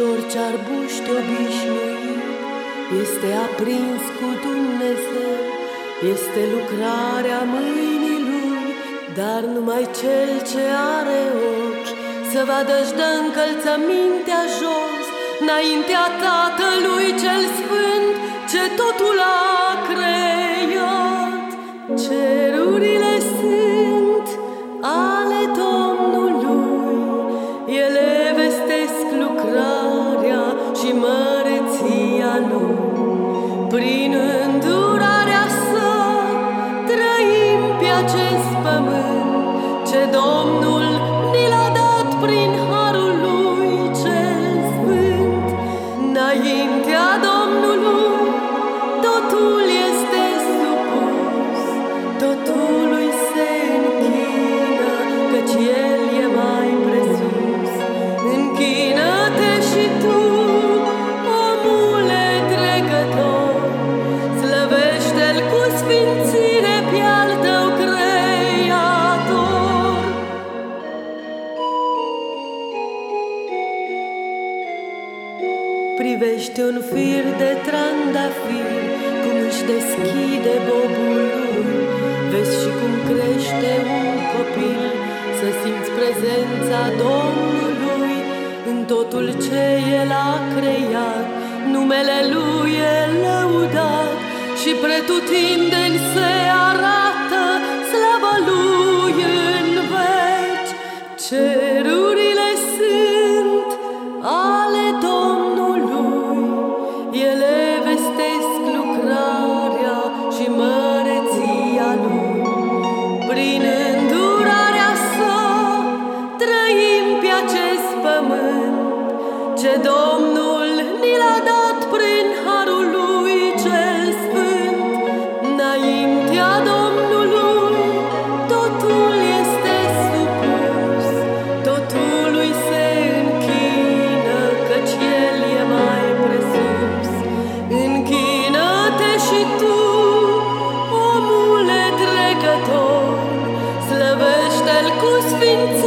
orice arbuște obișnuit este aprins cu Dumnezeu, este lucrarea mâinii lui, dar numai cel ce are ochi să vadă-și dă încălțămintea jos, înaintea Tatălui cel Sfânt, ce totul a creat. Cerurile Înaintea Domnului totul este supus, totului Privește un fir de trandafir Cum își deschide bobul lui. Vezi și cum crește un copil Să simți prezența Domnului În totul ce El a creat. Numele Lui e lăudat Și pretutindeni se ce Domnul ni l-a dat prin harul lui cel sfânt. Înaintea Domnului totul este supus, totul lui se închină, căci El e mai presus. Închină-te și tu, omule trecător, slăvește-L cu sfințenie.